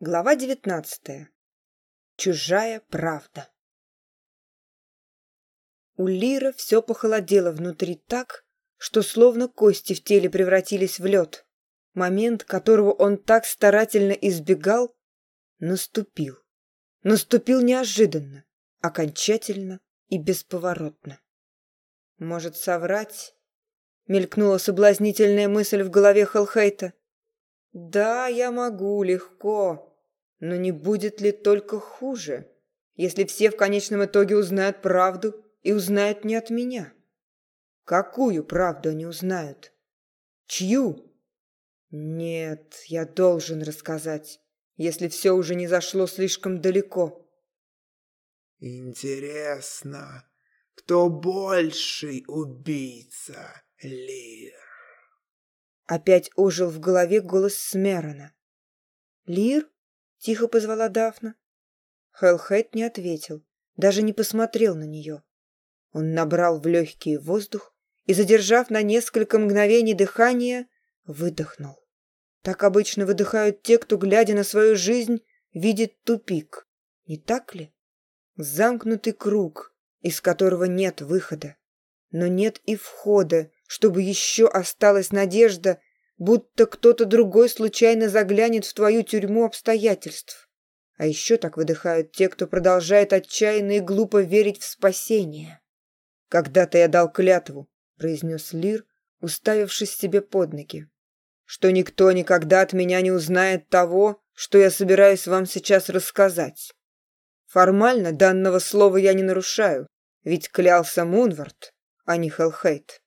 Глава 19. Чужая правда. У Лира все похолодело внутри так, что словно кости в теле превратились в лед. Момент, которого он так старательно избегал, наступил. Наступил неожиданно, окончательно и бесповоротно. Может соврать? Мелькнула соблазнительная мысль в голове Хелхейта. Да, я могу, легко. Но не будет ли только хуже, если все в конечном итоге узнают правду и узнают не от меня? Какую правду они узнают? Чью? Нет, я должен рассказать, если все уже не зашло слишком далеко. Интересно, кто больший убийца, Лир? Опять ожил в голове голос Смерона. «Лир?» — тихо позвала Дафна. Хеллхайт не ответил, даже не посмотрел на нее. Он набрал в легкие воздух и, задержав на несколько мгновений дыхания, выдохнул. Так обычно выдыхают те, кто, глядя на свою жизнь, видит тупик. Не так ли? Замкнутый круг, из которого нет выхода, но нет и входа, чтобы еще осталась надежда, будто кто-то другой случайно заглянет в твою тюрьму обстоятельств. А еще так выдыхают те, кто продолжает отчаянно и глупо верить в спасение. «Когда-то я дал клятву», — произнес Лир, уставившись себе под ноги, «что никто никогда от меня не узнает того, что я собираюсь вам сейчас рассказать. Формально данного слова я не нарушаю, ведь клялся Мунвард, а не Хелхейт.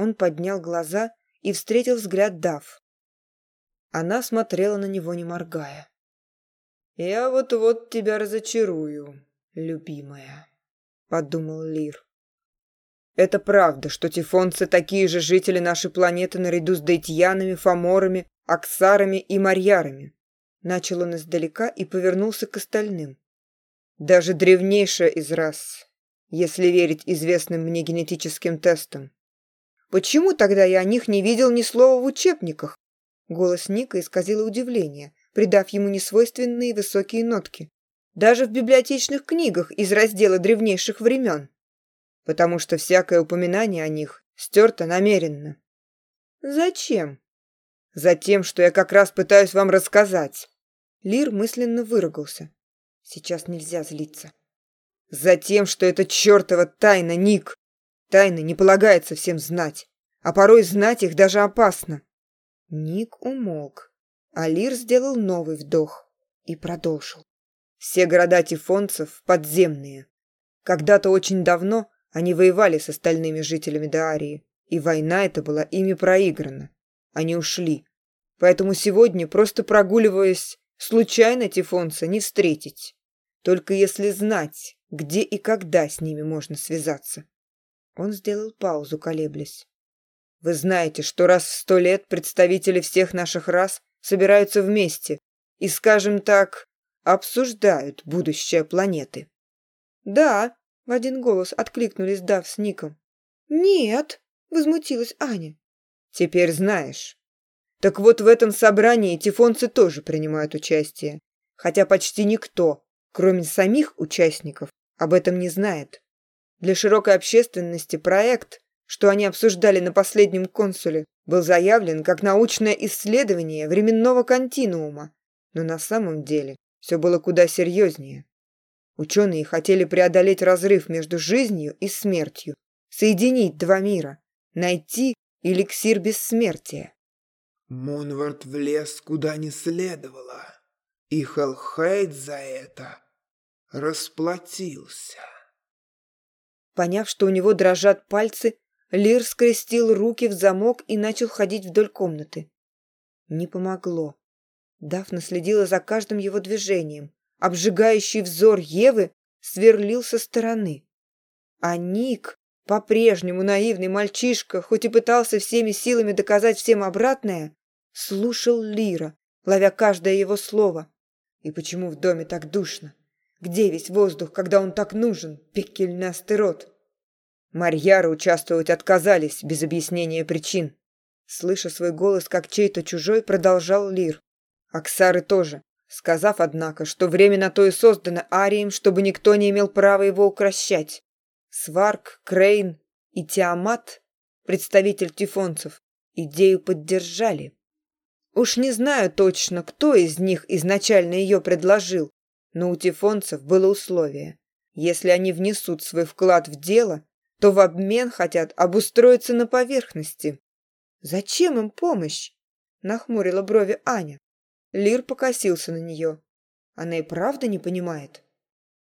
Он поднял глаза и встретил взгляд Дав. Она смотрела на него, не моргая. «Я вот-вот тебя разочарую, любимая», — подумал Лир. «Это правда, что тифонцы такие же жители нашей планеты наряду с дейтьянами, фаморами, аксарами и марьярами», — начал он издалека и повернулся к остальным. «Даже древнейшая из рас, если верить известным мне генетическим тестам. Почему тогда я о них не видел ни слова в учебниках? Голос Ника исказило удивление, придав ему несвойственные высокие нотки. Даже в библиотечных книгах из раздела древнейших времен. Потому что всякое упоминание о них стерто намеренно. Зачем? Затем, что я как раз пытаюсь вам рассказать. Лир мысленно выругался. Сейчас нельзя злиться. Затем, что это чертова тайна, Ник, Тайны не полагается всем знать, а порой знать их даже опасно. Ник умолк. Алир сделал новый вдох и продолжил. Все города тифонцев подземные. Когда-то очень давно они воевали с остальными жителями Даарии, и война эта была ими проиграна. Они ушли. Поэтому сегодня, просто прогуливаясь, случайно тифонца не встретить. Только если знать, где и когда с ними можно связаться. Он сделал паузу, колеблясь. «Вы знаете, что раз в сто лет представители всех наших рас собираются вместе и, скажем так, обсуждают будущее планеты». «Да», — в один голос откликнулись Дав с Ником. «Нет», — возмутилась Аня. «Теперь знаешь. Так вот в этом собрании тифонцы тоже принимают участие, хотя почти никто, кроме самих участников, об этом не знает. Для широкой общественности проект, что они обсуждали на последнем консуле, был заявлен как научное исследование временного континуума. Но на самом деле все было куда серьезнее. Ученые хотели преодолеть разрыв между жизнью и смертью, соединить два мира, найти эликсир бессмертия. Мунвард влез куда не следовало, и Хелхейд за это расплатился. Поняв, что у него дрожат пальцы, Лир скрестил руки в замок и начал ходить вдоль комнаты. Не помогло. Дафна следила за каждым его движением. Обжигающий взор Евы сверлил со стороны. А Ник, по-прежнему наивный мальчишка, хоть и пытался всеми силами доказать всем обратное, слушал Лира, ловя каждое его слово. И почему в доме так душно? Где весь воздух, когда он так нужен, пекельный астерот? Марьяра участвовать отказались без объяснения причин. Слыша свой голос, как чей-то чужой, продолжал Лир. Аксары тоже, сказав, однако, что время на то и создано Арием, чтобы никто не имел права его укращать. Сварк, Крейн и Тиамат, представитель тифонцев, идею поддержали. Уж не знаю точно, кто из них изначально ее предложил, но у тифонцев было условие. Если они внесут свой вклад в дело, то в обмен хотят обустроиться на поверхности. «Зачем им помощь?» – нахмурила брови Аня. Лир покосился на нее. Она и правда не понимает.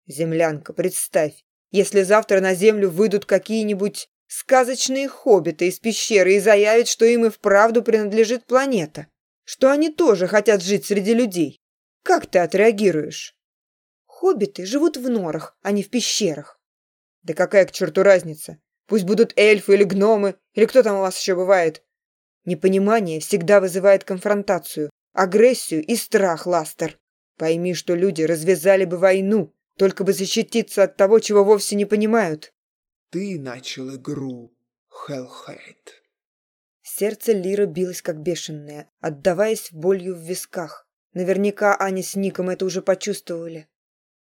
«Землянка, представь, если завтра на землю выйдут какие-нибудь сказочные хоббиты из пещеры и заявят, что им и вправду принадлежит планета, что они тоже хотят жить среди людей, как ты отреагируешь?» хоббиты живут в норах а не в пещерах. Да какая к черту разница? Пусть будут эльфы или гномы или кто там у вас еще бывает. Непонимание всегда вызывает конфронтацию агрессию и страх ластер. Пойми что люди развязали бы войну только бы защититься от того чего вовсе не понимают. Ты начал игру хелхейт сердце лиры билось как бешеное отдаваясь болью в висках. Наверняка они с ником это уже почувствовали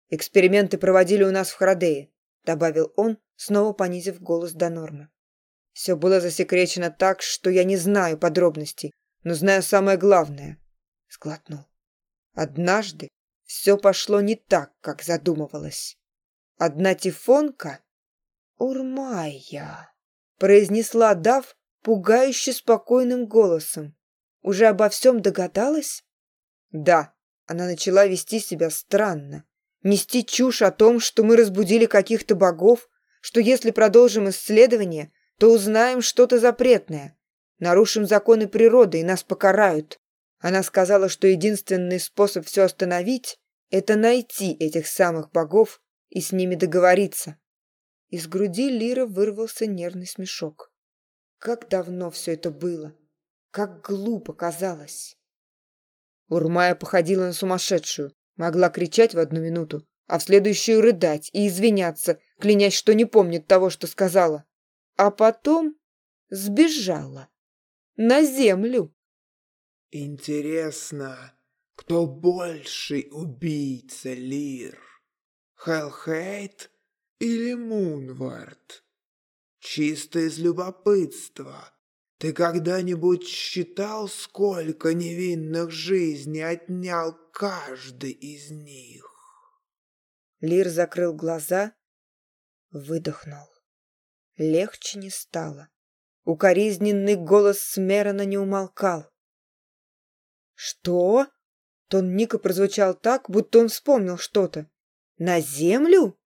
эксперименты проводили у нас в Храдее», — добавил он, снова понизив голос до нормы. «Все было засекречено так, что я не знаю подробностей, но знаю самое главное», — сглотнул. «Однажды все пошло не так, как задумывалось. Одна тифонка...» Урмайя — произнесла Дав пугающе спокойным голосом. «Уже обо всем догадалась?» «Да, она начала вести себя странно Нести чушь о том, что мы разбудили каких-то богов, что если продолжим исследование, то узнаем что-то запретное. Нарушим законы природы, и нас покарают. Она сказала, что единственный способ все остановить – это найти этих самых богов и с ними договориться. Из груди Лира вырвался нервный смешок. Как давно все это было! Как глупо казалось! Урмая походила на сумасшедшую. Могла кричать в одну минуту, а в следующую рыдать и извиняться, клянясь, что не помнит того, что сказала. А потом сбежала. На землю. Интересно, кто больший убийца, Лир? Хелхейт или Мунвард? Чисто из любопытства. Ты когда-нибудь считал, сколько невинных жизней отнял каждый из них. Лир закрыл глаза, выдохнул. Легче не стало. Укоризненный голос Смерона не умолкал. «Что?» Тон Ника прозвучал так, будто он вспомнил что-то. «На землю?»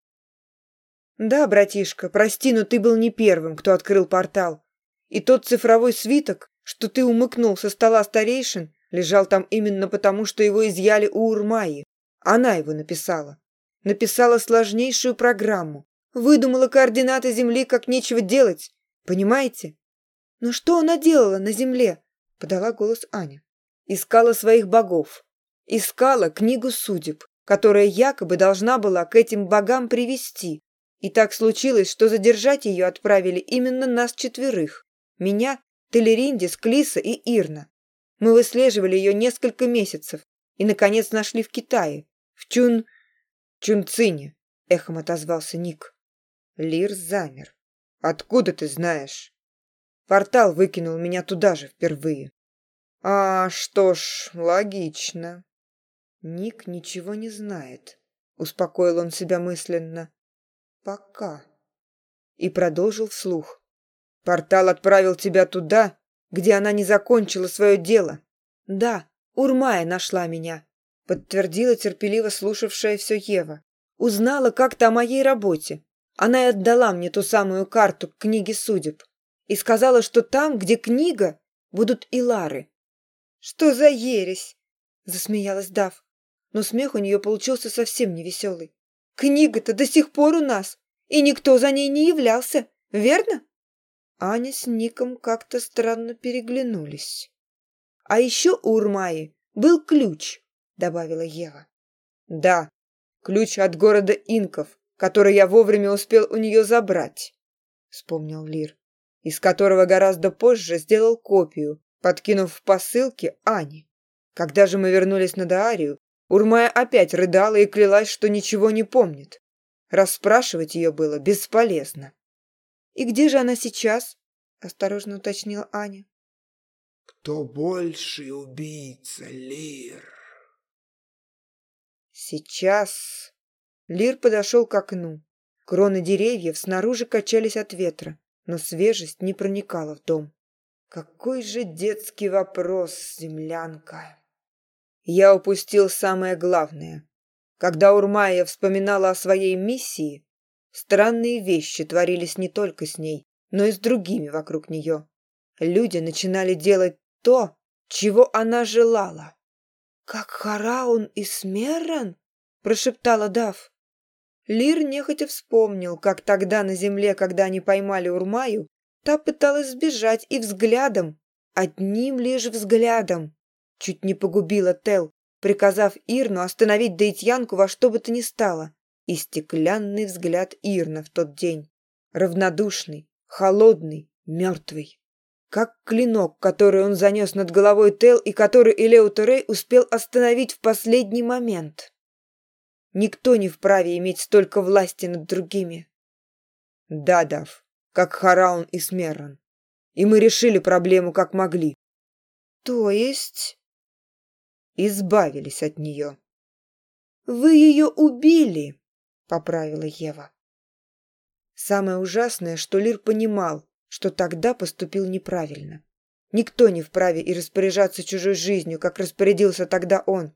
«Да, братишка, прости, но ты был не первым, кто открыл портал. И тот цифровой свиток, что ты умыкнул со стола старейшин, лежал там именно потому, что его изъяли у Урмаи. Она его написала. Написала сложнейшую программу. Выдумала координаты Земли, как нечего делать. Понимаете? Но что она делала на Земле? Подала голос Аня. Искала своих богов. Искала книгу судеб, которая якобы должна была к этим богам привести. И так случилось, что задержать ее отправили именно нас четверых. Меня, Телериндис, Клиса и Ирна. Мы выслеживали ее несколько месяцев и, наконец, нашли в Китае, в Чун... Чунцине, — эхом отозвался Ник. Лир замер. «Откуда ты знаешь?» «Портал выкинул меня туда же впервые». «А, что ж, логично». «Ник ничего не знает», — успокоил он себя мысленно. «Пока». И продолжил вслух. «Портал отправил тебя туда, где она не закончила свое дело? Да урмая нашла меня подтвердила терпеливо слушавшая все ева. Узнала как то о моей работе. Она и отдала мне ту самую карту к книге судеб. И сказала что там где книга будут и лары что за ересь засмеялась дав. Но смех у нее получился совсем невеселый книга то до сих пор у нас и никто за ней не являлся верно? Аня с Ником как-то странно переглянулись. «А еще у Урмаи был ключ», — добавила Ева. «Да, ключ от города инков, который я вовремя успел у нее забрать», — вспомнил Лир, из которого гораздо позже сделал копию, подкинув в посылке Ани. Когда же мы вернулись на Даарию, Урмая опять рыдала и клялась, что ничего не помнит. Расспрашивать ее было бесполезно. «И где же она сейчас?» – осторожно уточнила Аня. «Кто больше убийца, Лир?» «Сейчас!» Лир подошел к окну. Кроны деревьев снаружи качались от ветра, но свежесть не проникала в дом. «Какой же детский вопрос, землянка!» Я упустил самое главное. Когда Урмая вспоминала о своей миссии, Странные вещи творились не только с ней, но и с другими вокруг нее. Люди начинали делать то, чего она желала. «Как Хараун и Смерран?» – прошептала Дав. Лир нехотя вспомнил, как тогда на земле, когда они поймали Урмаю, та пыталась сбежать и взглядом, одним лишь взглядом, чуть не погубила Тел, приказав Ирну остановить Дейтьянку во что бы то ни стало и стеклянный взгляд Ирна в тот день. Равнодушный, холодный, мертвый. Как клинок, который он занес над головой Тел и который Элео Торей успел остановить в последний момент. Никто не вправе иметь столько власти над другими. Да, Дав, как Хараун и Смерон. И мы решили проблему как могли. То есть? Избавились от нее. Вы ее убили поправила ева. Самое ужасное что лир понимал что тогда поступил неправильно. Никто не вправе и распоряжаться чужой жизнью как распорядился тогда он.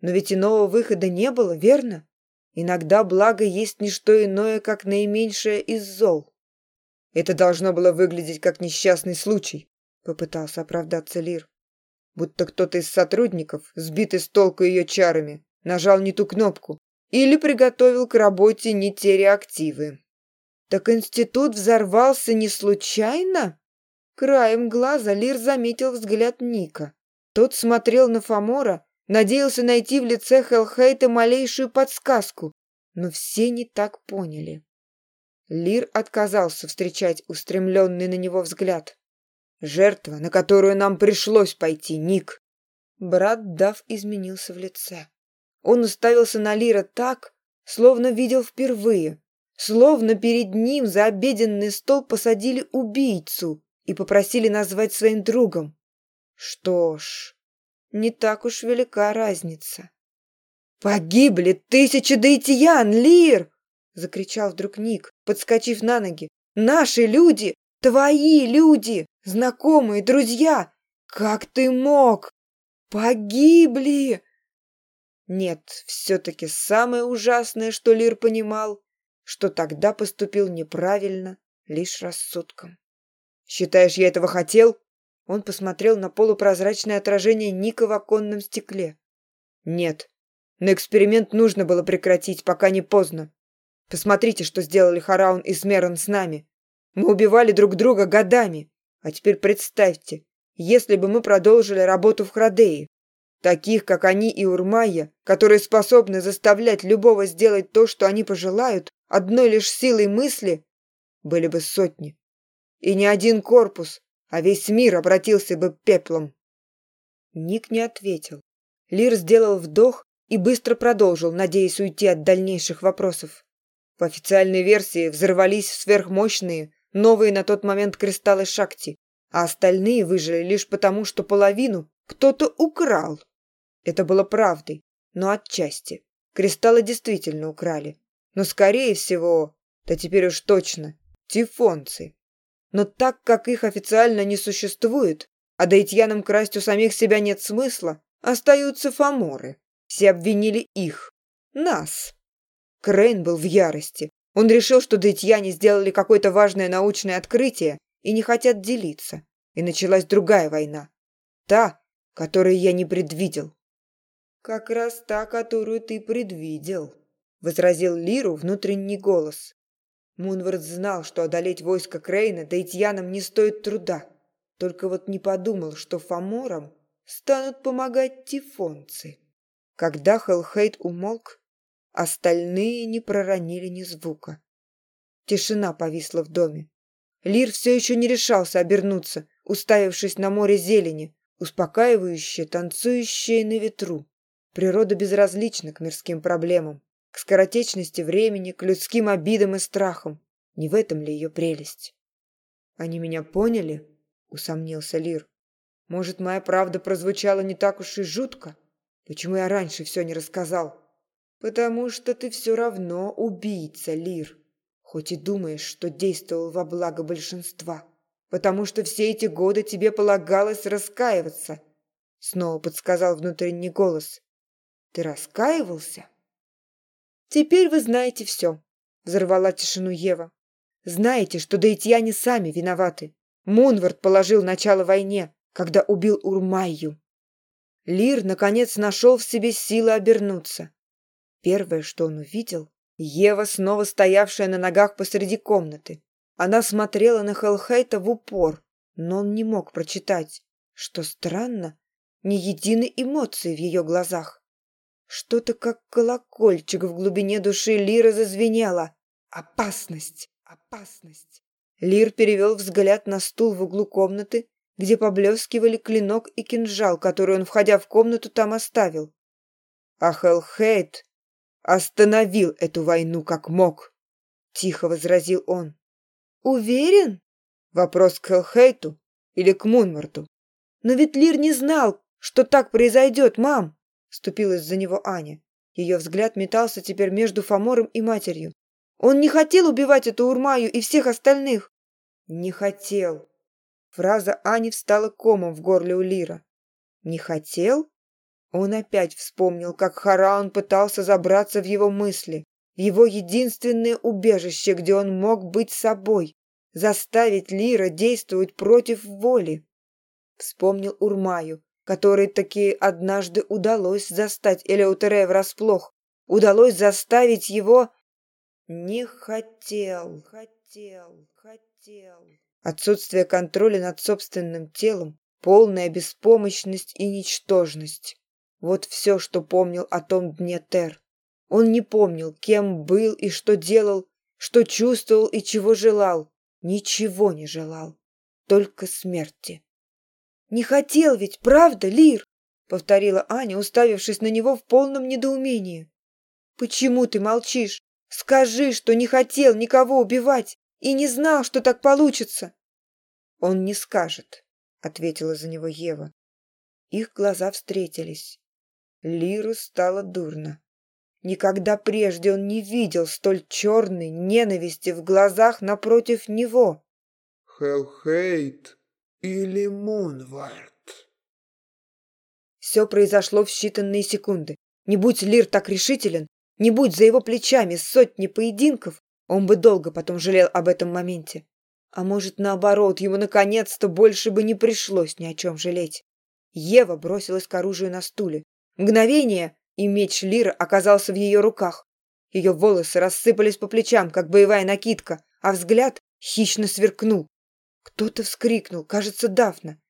Но ведь иного выхода не было верно? Иногда благо есть не что иное как наименьшее из зол. Это должно было выглядеть как несчастный случай попытался оправдаться лир. Будто кто то из сотрудников сбитый с толку ее чарами нажал не ту кнопку или приготовил к работе не те реактивы. Так институт взорвался не случайно? Краем глаза Лир заметил взгляд Ника. Тот смотрел на Фомора, надеялся найти в лице Хелхейта малейшую подсказку, но все не так поняли. Лир отказался встречать устремленный на него взгляд. «Жертва, на которую нам пришлось пойти, Ник!» Брат Дав изменился в лице. Он уставился на Лира так, словно видел впервые, словно перед ним за обеденный стол посадили убийцу и попросили назвать своим другом. Что ж, не так уж велика разница. «Погибли тысячи дейтиян, Лир!» — закричал вдруг Ник, подскочив на ноги. «Наши люди! Твои люди! Знакомые, друзья! Как ты мог? Погибли!» Нет, все-таки самое ужасное, что Лир понимал, что тогда поступил неправильно, лишь рассудком. «Считаешь, я этого хотел?» Он посмотрел на полупрозрачное отражение Ника в оконном стекле. «Нет, но эксперимент нужно было прекратить, пока не поздно. Посмотрите, что сделали Хараун и Смерон с нами. Мы убивали друг друга годами. А теперь представьте, если бы мы продолжили работу в Храдее, таких, как они и Урмайя, которые способны заставлять любого сделать то, что они пожелают, одной лишь силой мысли, были бы сотни. И не один корпус, а весь мир обратился бы пеплом. Ник не ответил. Лир сделал вдох и быстро продолжил, надеясь уйти от дальнейших вопросов. В официальной версии взорвались сверхмощные, новые на тот момент кристаллы Шакти, а остальные выжили лишь потому, что половину кто-то украл. Это было правдой, но отчасти. Кристаллы действительно украли. Но, скорее всего, да теперь уж точно, тифонцы. Но так как их официально не существует, а даитьянам красть у самих себя нет смысла, остаются фаморы. Все обвинили их. Нас. Крейн был в ярости. Он решил, что даитьяне сделали какое-то важное научное открытие и не хотят делиться. И началась другая война. Та, которую я не предвидел как раз та, которую ты предвидел», — возразил Лиру внутренний голос. Мунвард знал, что одолеть войско Крейна Дейтьянам не стоит труда. Только вот не подумал, что фаморам станут помогать тифонцы. Когда Хелхейт умолк, остальные не проронили ни звука. Тишина повисла в доме. Лир все еще не решался обернуться, уставившись на море зелени, успокаивающее, танцующее на ветру. Природа безразлична к мирским проблемам, к скоротечности времени, к людским обидам и страхам. Не в этом ли ее прелесть? Они меня поняли? Усомнился Лир. Может, моя правда прозвучала не так уж и жутко? Почему я раньше все не рассказал? Потому что ты все равно убийца, Лир. Хоть и думаешь, что действовал во благо большинства. Потому что все эти годы тебе полагалось раскаиваться. Снова подсказал внутренний голос. Ты раскаивался?» «Теперь вы знаете все», — взорвала тишину Ева. «Знаете, что даитьяне сами виноваты. Мунвард положил начало войне, когда убил Урмайю». Лир, наконец, нашел в себе силы обернуться. Первое, что он увидел, Ева, снова стоявшая на ногах посреди комнаты. Она смотрела на Хелхейта в упор, но он не мог прочитать, что странно, ни единой эмоции в ее глазах. Что-то, как колокольчик в глубине души Лира зазвенело. Опасность! Опасность! Лир перевел взгляд на стул в углу комнаты, где поблескивали клинок и кинжал, который он, входя в комнату, там оставил. А Хелхейт остановил эту войну как мог, — тихо возразил он. «Уверен?» Вопрос к Хелхейту или к Мунмарту. «Но ведь Лир не знал, что так произойдет, мам!» вступилась за него аня. Ее взгляд метался теперь между фомором и матерью. Он не хотел убивать эту урмаю и всех остальных. Не хотел. Фраза ани встала комом в горле у лира. Не хотел? Он опять вспомнил как хараон пытался забраться в его мысли в его единственное убежище где он мог быть собой заставить лира действовать против воли. Вспомнил урмаю который таки однажды удалось застать Элеутере врасплох, удалось заставить его... Не хотел, хотел, хотел. Отсутствие контроля над собственным телом, полная беспомощность и ничтожность. Вот все, что помнил о том дне Тер. Он не помнил, кем был и что делал, что чувствовал и чего желал. Ничего не желал, только смерти не хотел ведь правда лир повторила аня уставившись на него в полном недоумении. Почему ты молчишь? Скажи что не хотел никого убивать и не знал что так получится он не скажет ответила за него ева. Их глаза встретились. Лиру стало дурно. Никогда прежде он не видел столь черной ненависти в глазах напротив него. Хелл хейт! или Мунвард. Все произошло в считанные секунды. Не будь Лир так решителен, не будь за его плечами сотни поединков, он бы долго потом жалел об этом моменте. А может, наоборот, ему наконец-то больше бы не пришлось ни о чем жалеть. Ева бросилась к оружию на стуле. Мгновение, и меч Лира оказался в ее руках. Ее волосы рассыпались по плечам, как боевая накидка, а взгляд хищно сверкнул. Кто-то вскрикнул, кажется, Дафна.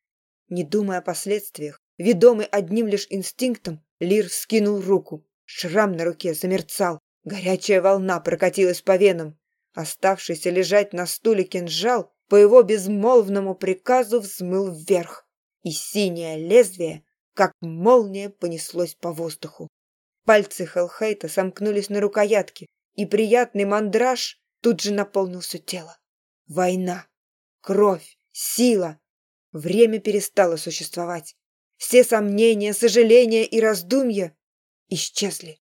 Не думая о последствиях, ведомый одним лишь инстинктом, Лир вскинул руку. Шрам на руке замерцал, горячая волна прокатилась по венам. Оставшийся лежать на стуле кинжал по его безмолвному приказу взмыл вверх, и синее лезвие, как молния, понеслось по воздуху. Пальцы Хелхейта сомкнулись на рукоятке, и приятный мандраж тут же наполнился тело. Война! кровь, сила. Время перестало существовать. Все сомнения, сожаления и раздумья исчезли.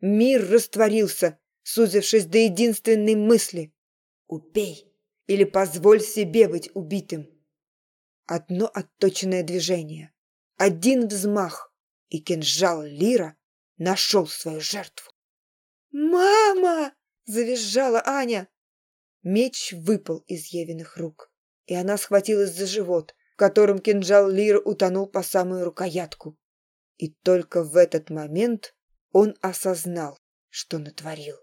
Мир растворился, сузившись до единственной мысли «Убей!» или «Позволь себе быть убитым!» Одно отточенное движение, один взмах, и кинжал Лира нашел свою жертву. «Мама!» – завизжала Аня. Меч выпал из Евиных рук и она схватилась за живот, в котором кинжал Лир утонул по самую рукоятку. И только в этот момент он осознал, что натворил.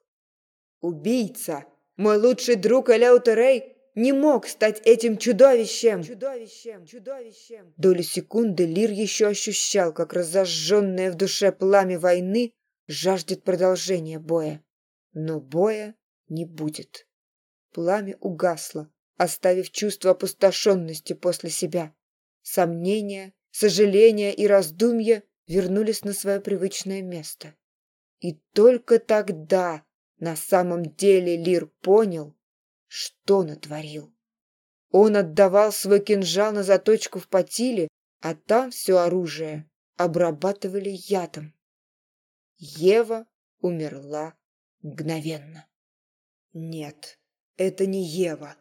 Убийца, мой лучший друг Эляутерей, не мог стать этим чудовищем. Чудовищем, чудовищем. Доли секунды Лир еще ощущал, как разожженное в душе пламя войны жаждет продолжения боя. Но боя не будет. Пламя угасло, оставив чувство опустошенности после себя. Сомнения, сожаления и раздумья вернулись на свое привычное место. И только тогда на самом деле Лир понял, что натворил. Он отдавал свой кинжал на заточку в потиле, а там все оружие обрабатывали ядом. Ева умерла мгновенно. Нет, это не Ева.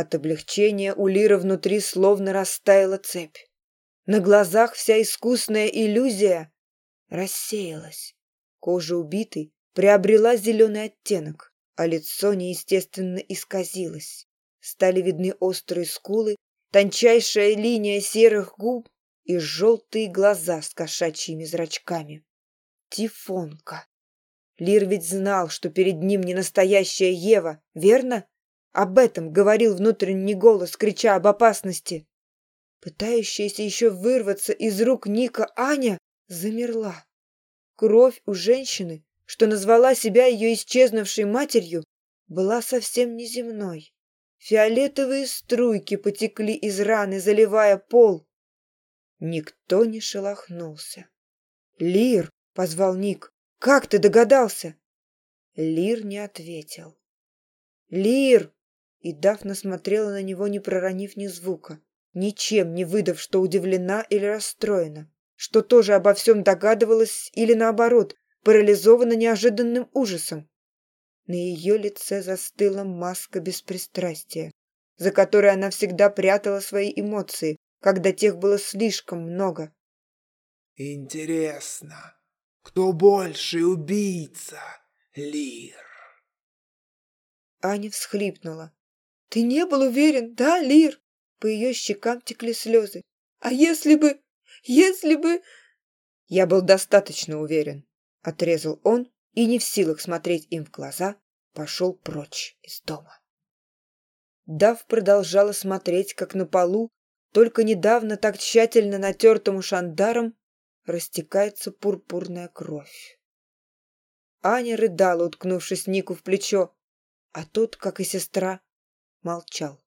От облегчения у Лиры внутри словно растаяла цепь. На глазах вся искусная иллюзия рассеялась. Кожа убитой приобрела зеленый оттенок, а лицо неестественно исказилось. Стали видны острые скулы, тончайшая линия серых губ и желтые глаза с кошачьими зрачками. Тифонка. Лир ведь знал, что перед ним не настоящая Ева, верно? Об этом говорил внутренний голос, крича об опасности. Пытающаяся еще вырваться из рук Ника Аня замерла. Кровь у женщины, что назвала себя ее исчезнувшей матерью, была совсем неземной. Фиолетовые струйки потекли из раны, заливая пол. Никто не шелохнулся. «Лир!» — позвал Ник. «Как ты догадался?» Лир не ответил. «Лир!» И Дафна смотрела на него, не проронив ни звука, ничем не выдав, что удивлена или расстроена, что тоже обо всем догадывалась или, наоборот, парализована неожиданным ужасом. На ее лице застыла маска беспристрастия, за которой она всегда прятала свои эмоции, когда тех было слишком много. «Интересно, кто больше убийца, Лир?» Аня всхлипнула, ты не был уверен, да, Лир? По ее щекам текли слезы. А если бы... Если бы... Я был достаточно уверен, отрезал он и, не в силах смотреть им в глаза, пошел прочь из дома. Дав продолжала смотреть, как на полу, только недавно так тщательно натертому шандаром, растекается пурпурная кровь. Аня рыдала, уткнувшись Нику в плечо, а тот, как и сестра, молчал.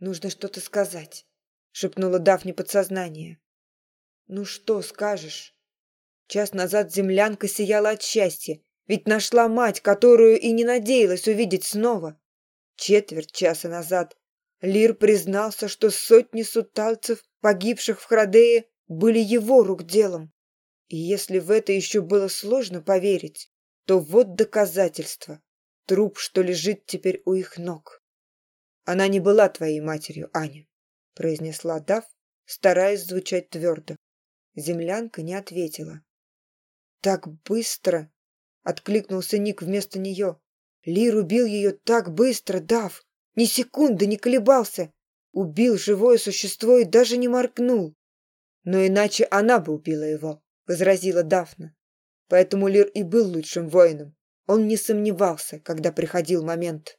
«Нужно что-то сказать», — шепнула Дафни подсознание. «Ну что скажешь?» Час назад землянка сияла от счастья, ведь нашла мать, которую и не надеялась увидеть снова. Четверть часа назад Лир признался, что сотни суталцев, погибших в Храдее, были его рук делом. И если в это еще было сложно поверить, то вот доказательство. Труп, что лежит теперь у их ног она не была твоей матерью аня произнесла дав стараясь звучать твердо землянка не ответила. Так быстро откликнулся ник вместо нее лир убил ее так быстро дав ни секунды не колебался! Убил живое существо и даже не моргнул! Но иначе она бы убила его возразила дафна. Поэтому лир и был лучшим воином. Он не сомневался когда приходил момент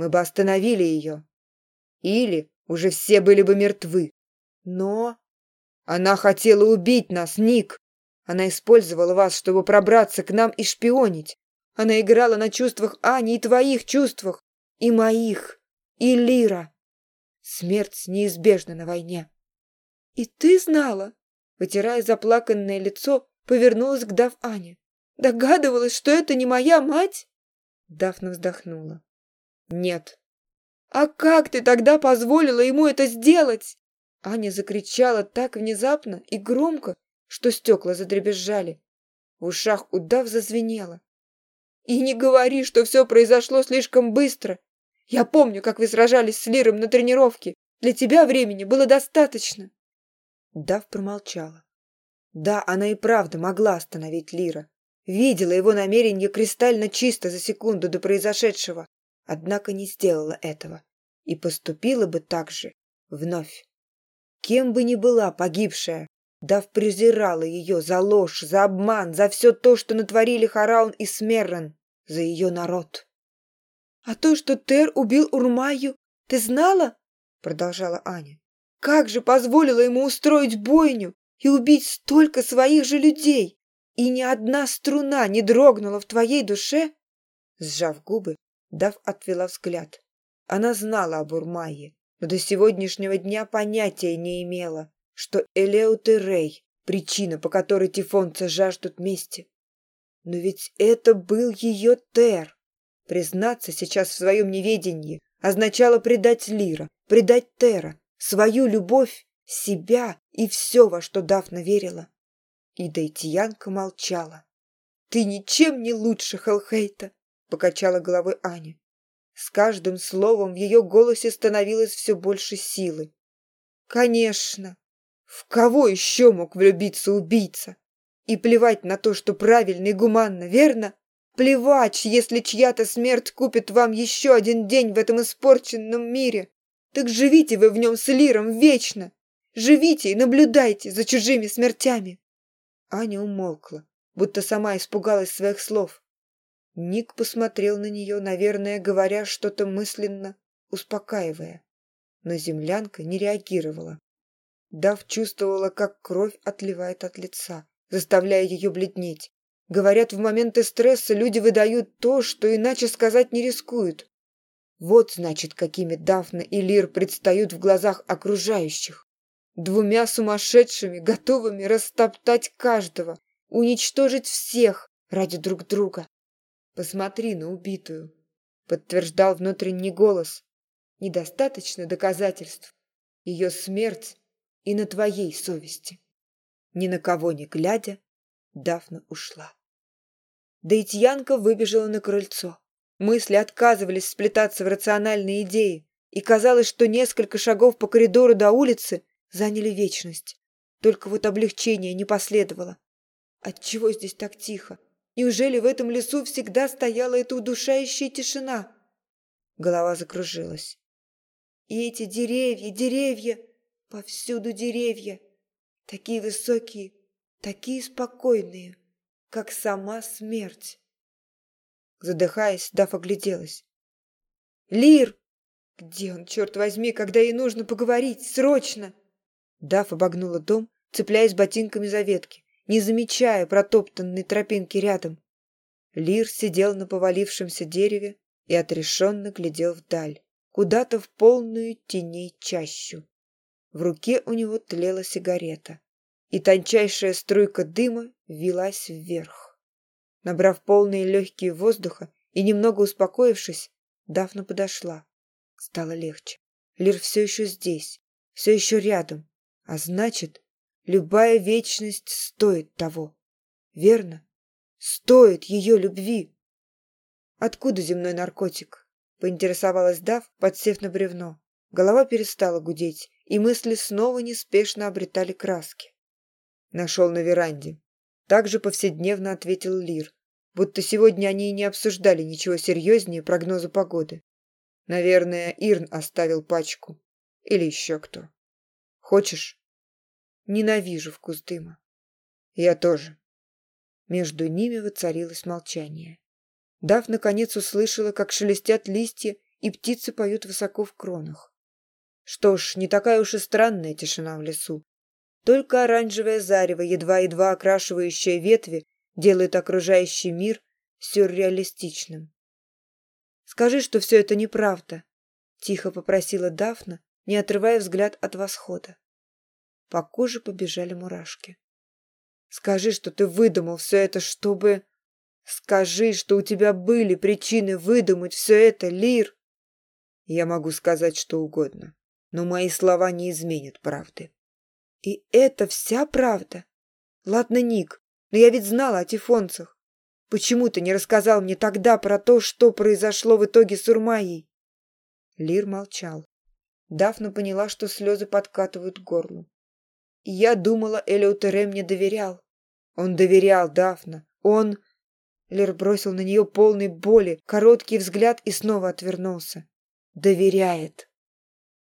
мы бы остановили ее. Или уже все были бы мертвы. Но... Она хотела убить нас, Ник. Она использовала вас, чтобы пробраться к нам и шпионить. Она играла на чувствах Ани и твоих чувствах. И моих. И Лира. Смерть неизбежна на войне. И ты знала? Вытирая заплаканное лицо, повернулась к Дав Ане. Догадывалась, что это не моя мать? Дафна вздохнула. Нет. «А как ты тогда позволила ему это сделать?» Аня закричала так внезапно и громко, что стекла задребезжали. В ушах удав зазвенело. «И не говори, что все произошло слишком быстро. Я помню, как вы сражались с Лиром на тренировке. Для тебя времени было достаточно». Дав промолчала. Да, она и правда могла остановить Лира. Видела его намерение кристально чисто за секунду до произошедшего однако не сделала этого и поступила бы так же вновь. Кем бы ни была погибшая, Дав презирала ее за ложь, за обман, за все то, что натворили Хараун и Смеррен, за ее народ. «А то, что Тер убил Урмаю, ты знала?» — продолжала Аня. «Как же позволила ему устроить бойню и убить столько своих же людей? И ни одна струна не дрогнула в твоей душе?» Сжав губы, Дав отвела взгляд. Она знала об Урмае, но до сегодняшнего дня понятия не имела, что Элеут — причина, по которой тифонцы жаждут мести. Но ведь это был ее Тер. Признаться сейчас в своем неведении означало предать Лира, предать Тера, свою любовь, себя и все, во что Дафна верила. И Дейтиянка молчала. «Ты ничем не лучше Халхейта покачала головой Аня. С каждым словом в ее голосе становилось все больше силы. Конечно, в кого еще мог влюбиться убийца? И плевать на то, что правильно и гуманно, верно? Плевать, если чья-то смерть купит вам еще один день в этом испорченном мире. Так живите вы в нем с Лиром вечно. Живите и наблюдайте за чужими смертями. Аня умолкла, будто сама испугалась своих слов. Ник посмотрел на нее, наверное, говоря что-то мысленно, успокаивая. Но землянка не реагировала. Дав чувствовала, как кровь отливает от лица, заставляя ее бледнеть. Говорят, в моменты стресса люди выдают то, что иначе сказать не рискуют. Вот, значит, какими Дафна и Лир предстают в глазах окружающих. Двумя сумасшедшими, готовыми растоптать каждого, уничтожить всех ради друг друга. Посмотри на убитую!» Подтверждал внутренний голос. «Недостаточно доказательств. Ее смерть и на твоей совести». Ни на кого не глядя, Дафна ушла. Да и Тьянка выбежала на крыльцо. Мысли отказывались сплетаться в рациональные идеи, и казалось, что несколько шагов по коридору до улицы заняли вечность. Только вот облегчение не последовало. Отчего здесь так тихо? Неужели в этом лесу всегда стояла эта удушающая тишина? Голова закружилась. И эти деревья, деревья, повсюду деревья. Такие высокие, такие спокойные, как сама смерть. Задыхаясь, Даф огляделась. «Лир! Где он, черт возьми, когда ей нужно поговорить? Срочно!» Даф обогнула дом, цепляясь ботинками за ветки не замечая протоптанной тропинки рядом. Лир сидел на повалившемся дереве и отрешенно глядел вдаль, куда-то в полную теней чащу. В руке у него тлела сигарета, и тончайшая струйка дыма велась вверх. Набрав полные легкие воздуха и немного успокоившись, Дафна подошла. Стало легче. Лир все еще здесь, все еще рядом, а значит, Любая вечность стоит того. Верно? Стоит ее любви. Откуда земной наркотик? Поинтересовалась Дав, подсев на бревно. Голова перестала гудеть, и мысли снова неспешно обретали краски. Нашел на веранде. Так же повседневно ответил Лир, будто сегодня они и не обсуждали ничего серьезнее прогноза погоды. Наверное, Ирн оставил пачку. Или еще кто. Хочешь? Ненавижу вкус дыма. Я тоже. Между ними воцарилось молчание. Дав наконец услышала, как шелестят листья и птицы поют высоко в кронах. Что ж, не такая уж и странная тишина в лесу. Только оранжевое зарево, едва-едва окрашивающее ветви, делает окружающий мир сюрреалистичным. «Скажи, что все это неправда», — тихо попросила Дафна, не отрывая взгляд от восхода. По коже побежали мурашки. «Скажи, что ты выдумал все это, чтобы...» «Скажи, что у тебя были причины выдумать все это, Лир!» «Я могу сказать что угодно, но мои слова не изменят правды». «И это вся правда?» «Ладно, Ник, но я ведь знала о тифонцах. Почему ты не рассказал мне тогда про то, что произошло в итоге с Урмаей?» Лир молчал. Дафна поняла, что слезы подкатывают к горлу. Я думала, Элеутере мне доверял. Он доверял Дафна. Он...» Лер бросил на нее полный боли, короткий взгляд и снова отвернулся. «Доверяет.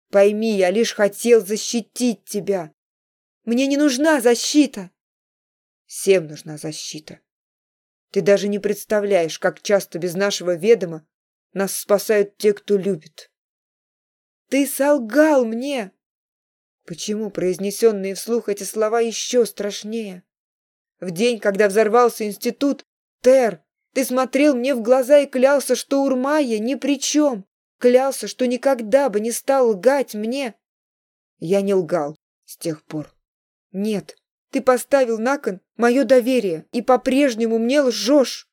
Пойми, я лишь хотел защитить тебя. Мне не нужна защита!» «Всем нужна защита. Ты даже не представляешь, как часто без нашего ведома нас спасают те, кто любит». «Ты солгал мне!» Почему произнесенные вслух эти слова еще страшнее? В день, когда взорвался институт, Тер, ты смотрел мне в глаза и клялся, что Урмая ни при чем. Клялся, что никогда бы не стал лгать мне. Я не лгал с тех пор. Нет, ты поставил на кон мое доверие и по-прежнему мне лжешь.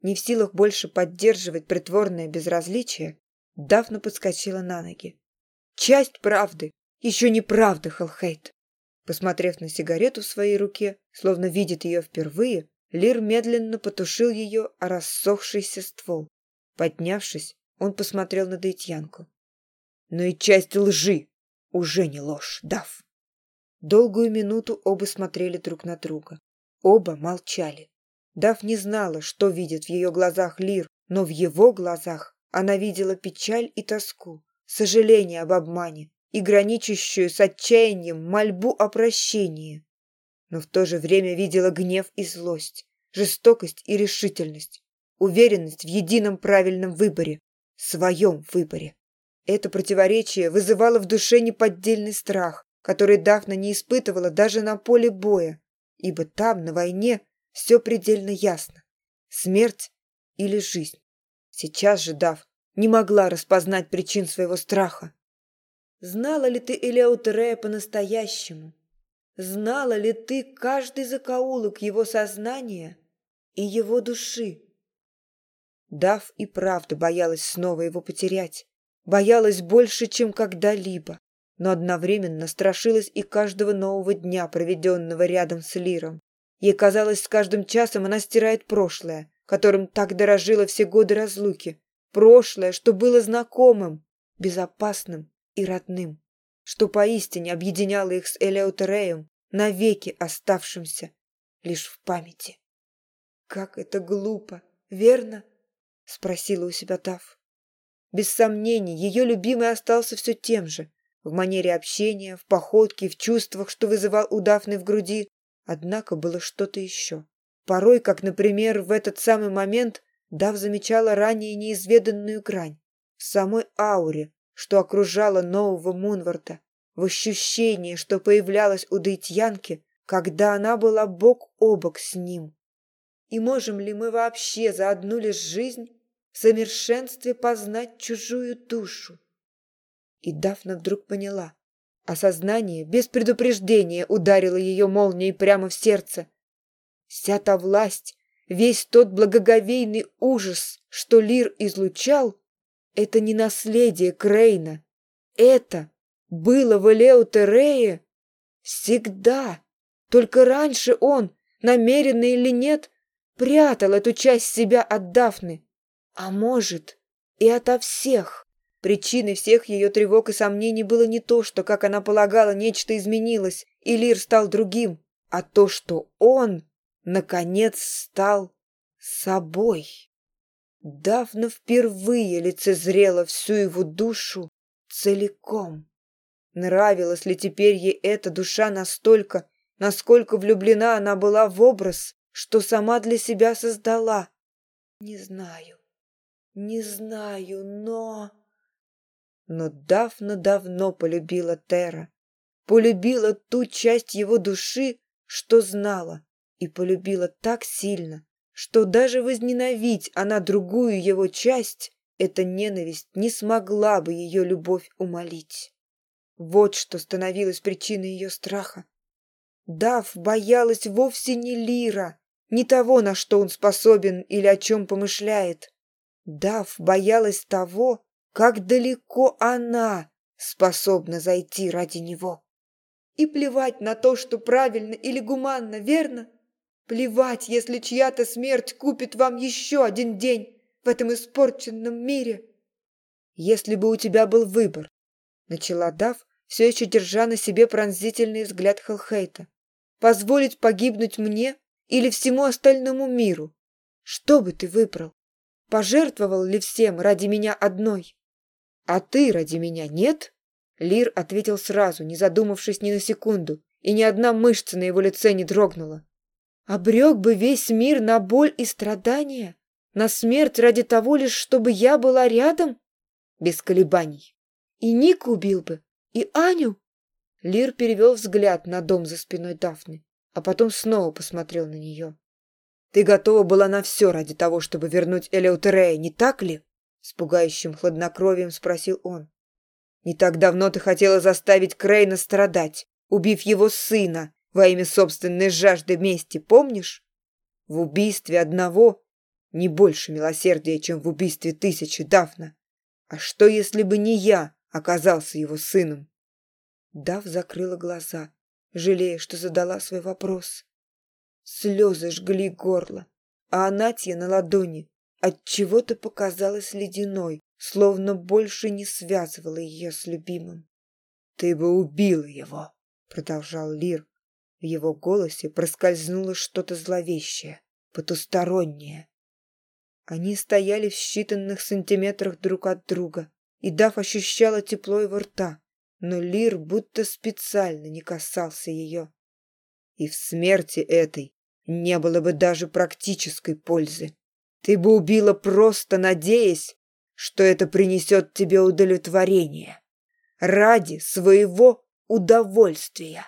Не в силах больше поддерживать притворное безразличие, Дафна подскочила на ноги. Часть правды еще неправда халхейт посмотрев на сигарету в своей руке словно видит ее впервые лир медленно потушил ее о рассохшийся ствол. Поднявшись он посмотрел на даитьянку но и часть лжи уже не ложь дав долгую минуту оба смотрели друг на друга. Оба молчали. Дав не знала что видит в ее глазах лир но в его глазах она видела печаль и тоску сожаление об обмане и граничащую с отчаянием мольбу о прощении. Но в то же время видела гнев и злость, жестокость и решительность, уверенность в едином правильном выборе, своем выборе. Это противоречие вызывало в душе неподдельный страх, который Дафна не испытывала даже на поле боя, ибо там, на войне, все предельно ясно. Смерть или жизнь. Сейчас же Даф не могла распознать причин своего страха Знала ли ты Элеутре по-настоящему? Знала ли ты каждый закоулок его сознания и его души? Дав и правда боялась снова его потерять, боялась больше, чем когда-либо, но одновременно страшилась и каждого нового дня, проведенного рядом с Лиром. Ей казалось, с каждым часом она стирает прошлое, которым так дорожила все годы разлуки, прошлое, что было знакомым, безопасным, и родным, что поистине объединяло их с Элеутереем, навеки оставшимся лишь в памяти. «Как это глупо, верно?» — спросила у себя Тав. Без сомнений, ее любимый остался все тем же, в манере общения, в походке, в чувствах, что вызывал у Дафны в груди. Однако было что-то еще. Порой, как, например, в этот самый момент Дав замечала ранее неизведанную грань в самой ауре, что окружало нового Мунварта, в ощущении, что появлялось у Дейтьянки, когда она была бок о бок с ним. И можем ли мы вообще за одну лишь жизнь в совершенстве познать чужую душу? И Дафна вдруг поняла. Осознание без предупреждения ударило ее молнией прямо в сердце. Вся та власть, весь тот благоговейный ужас, что Лир излучал, это не наследие Крейна. Это было в Элеутерее всегда. Только раньше он, намеренно или нет, прятал эту часть себя от Дафны. А может, и ото всех. Причиной всех ее тревог и сомнений было не то, что, как она полагала, нечто изменилось, и Лир стал другим, а то, что он, наконец, стал собой. Дафна впервые лицезрела всю его душу целиком. Нравилась ли теперь ей эта душа настолько, насколько влюблена она была в образ, что сама для себя создала? Не знаю, не знаю, но... Но Дафна давно полюбила Тера, полюбила ту часть его души, что знала, и полюбила так сильно, что даже возненавидь она другую его часть, эта ненависть не смогла бы ее любовь умолить. Вот что становилось причиной ее страха. Дав боялась вовсе не Лира, не того, на что он способен или о чем помышляет. Дав боялась того, как далеко она способна зайти ради него. И плевать на то, что правильно или гуманно, верно? Плевать, если чья-то смерть купит вам еще один день в этом испорченном мире. Если бы у тебя был выбор, начала Дав, все еще держа на себе пронзительный взгляд Хелхейта, позволить погибнуть мне или всему остальному миру, что бы ты выбрал? Пожертвовал ли всем ради меня одной? А ты ради меня нет? Лир ответил сразу, не задумавшись ни на секунду, и ни одна мышца на его лице не дрогнула обрек бы весь мир на боль и страдания, на смерть ради того лишь, чтобы я была рядом? Без колебаний. И Ник убил бы, и Аню. Лир перевел взгляд на дом за спиной Дафны, а потом снова посмотрел на нее. «Ты готова была на все ради того, чтобы вернуть Элеутерея, не так ли?» С пугающим хладнокровием спросил он. «Не так давно ты хотела заставить Крейна страдать, убив его сына, во имя собственной жажды мести, помнишь? В убийстве одного не больше милосердия, чем в убийстве тысячи Дафна. А что, если бы не я оказался его сыном?» Дав закрыла глаза, жалея, что задала свой вопрос. Слезы жгли горло, а Анатья на ладони от чего то показалась ледяной, словно больше не связывала ее с любимым. «Ты бы убила его!» — продолжал Лир, в его голосе проскользнуло что-то зловещее, потустороннее. Они стояли в считанных сантиметрах друг от друга, и Дав ощущала тепло его рта, но Лир будто специально не касался ее. И в смерти этой не было бы даже практической пользы. Ты бы убила просто надеясь, что это принесет тебе удовлетворение ради своего удовольствия.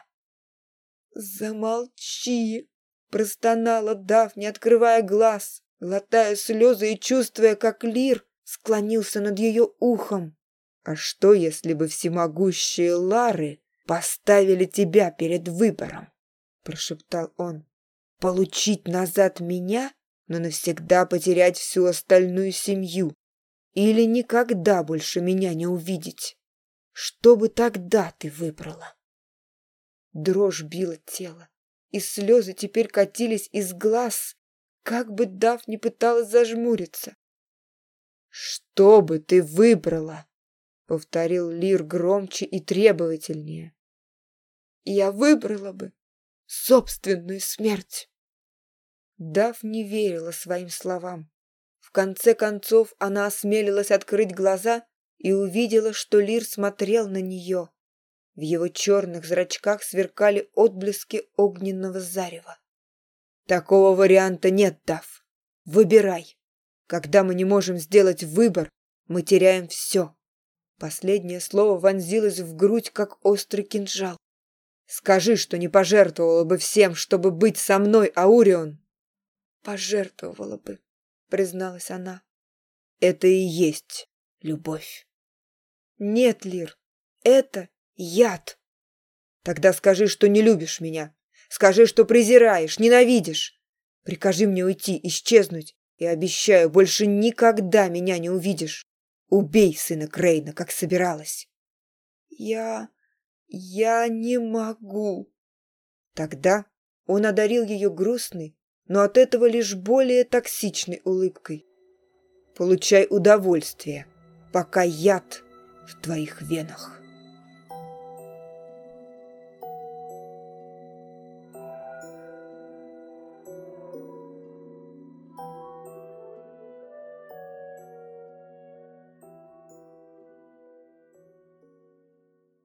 «Замолчи!» – простонала Дав, не открывая глаз, глотая слезы и чувствуя, как Лир склонился над ее ухом. «А что, если бы всемогущие Лары поставили тебя перед выбором?» – прошептал он. «Получить назад меня, но навсегда потерять всю остальную семью? Или никогда больше меня не увидеть? Что бы тогда ты выбрала?» Дрожь била тело, и слезы теперь катились из глаз, как бы Дав не пыталась зажмуриться. «Что бы ты выбрала?» — повторил Лир громче и требовательнее. «Я выбрала бы собственную смерть!» Дав не верила своим словам. В конце концов она осмелилась открыть глаза и увидела, что Лир смотрел на нее. В его черных зрачках сверкали отблески огненного зарева. «Такого варианта нет, Дав. Выбирай. Когда мы не можем сделать выбор, мы теряем все». Последнее слово вонзилось в грудь, как острый кинжал. «Скажи, что не пожертвовала бы всем, чтобы быть со мной, Аурион!» «Пожертвовала бы», — призналась она. «Это и есть любовь». «Нет, Лир, это яд. Тогда скажи что не любишь меня. Скажи что презираешь ненавидишь. Прикажи мне уйти исчезнуть. И обещаю больше никогда меня не увидишь. Убей сына крейна как собиралась. Я я не могу. Тогда он одарил ее грустной но от этого лишь более токсичной улыбкой. Получай удовольствие пока яд в твоих венах.